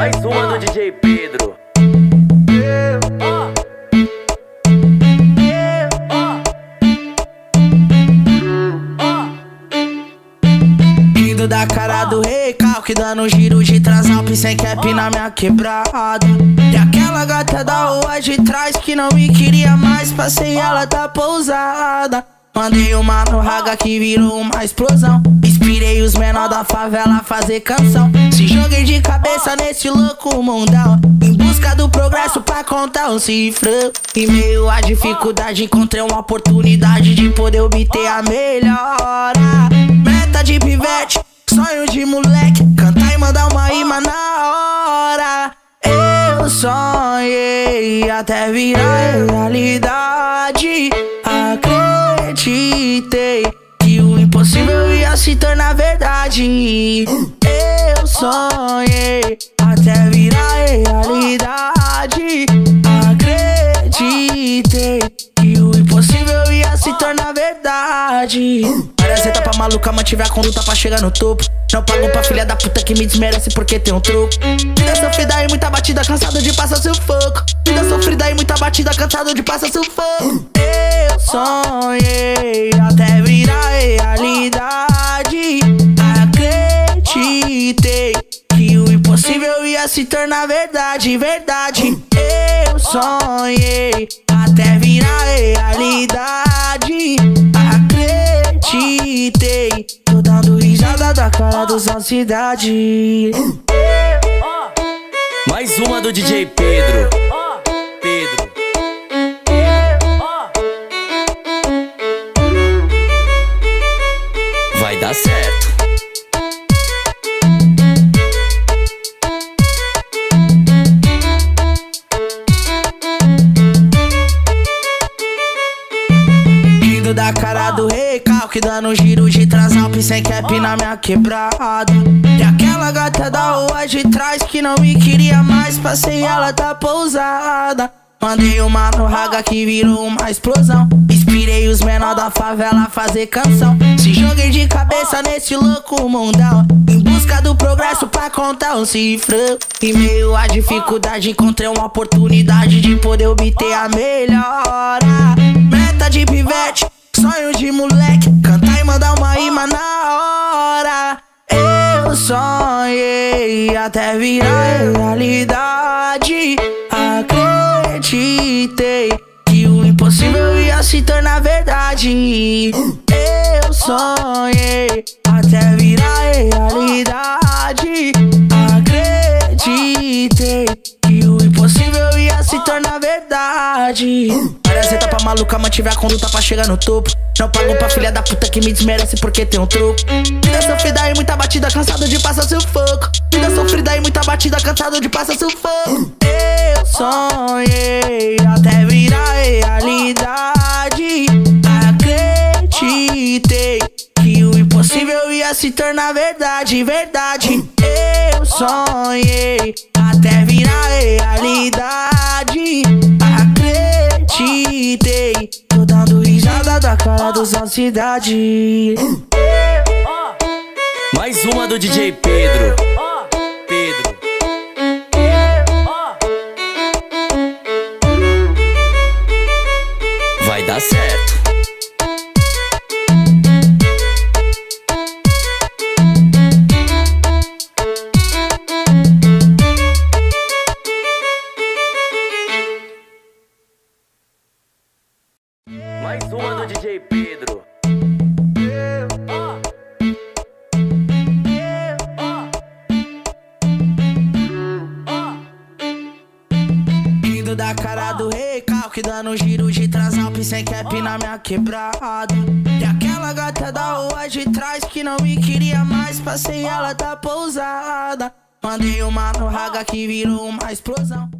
Mais uma do DJ Pedro. Indo da cara do recalque, dando giro de transalp sem cap na minha quebrada. E aquela gata da rua de trás que não me queria mais, passei ela da pousada. Mandei uma no raga que virou uma explosão. Inspirei os menor da favela fazer canção. Se joguei de cabeça nesse louco mundão. Em busca do progresso pra contar um cifrão. Em meio à dificuldade, encontrei uma oportunidade de poder obter a melhora. Meta de pivete, sonho de moleque. Cantar e mandar uma rima na hora. Eu sonhei até virar realidade. Eu sonhei até virar realidade. Acreditei que o impossível ia se tornar verdade. Parece tá pra maluca, mantive a conduta pra chegar no topo. Não pago pra filha da puta que me desmerece porque tem um troco. Vida sofrida e muita batida, cansado de passar sufoco. Vida sofrida e muita batida, cansado de passar sufoco. Eu sonhei até virar realidade. Se tornar verdade, verdade. Eu sonhei até virar realidade. Acreditei, tô dando risada da cara dos da cidade. Mais uma do DJ Pedro. Pedro. Da cara do recalque, dando giro de transalp sem cap na minha quebrada. E aquela gata da rua de trás que não me queria mais, passei ela da pousada. Mandei uma no raga que virou uma explosão. Inspirei os menor da favela a fazer canção. Se joguei de cabeça nesse louco mundão. Em busca do progresso pra contar um cifrão. Em meio à dificuldade, encontrei uma oportunidade de poder obter a melhora. Meta de pivete, de moleque. Cantar e mandar uma rima na hora. Eu sonhei até virar realidade. Acreditei que o impossível ia se tornar verdade. Eu sonhei até virar realidade. Acreditei que o impossível ia se tornar verdade. Tá pra maluca, mantive a conduta pra chegar no topo. Não pago pra filha da puta que me desmerece porque tem um troco. Vida sofrida e muita batida, cansado de passar sufoco. Vida sofrida e muita batida, cansado de passar sufoco. Eu sonhei até virar realidade. Acreditei que o impossível ia se tornar verdade, verdade. Eu sonhei até virar realidade. Dos da cidade. Mais uma do DJ Pedro. Pedro. Vai dar certo. Mais uma do DJ Pedro. Indo da cara do recalque, dando giro de transalp sem cap na minha quebrada. E aquela gata da rua de trás que não me queria mais, passei ela da pousada. Mandei uma no raga que virou uma explosão.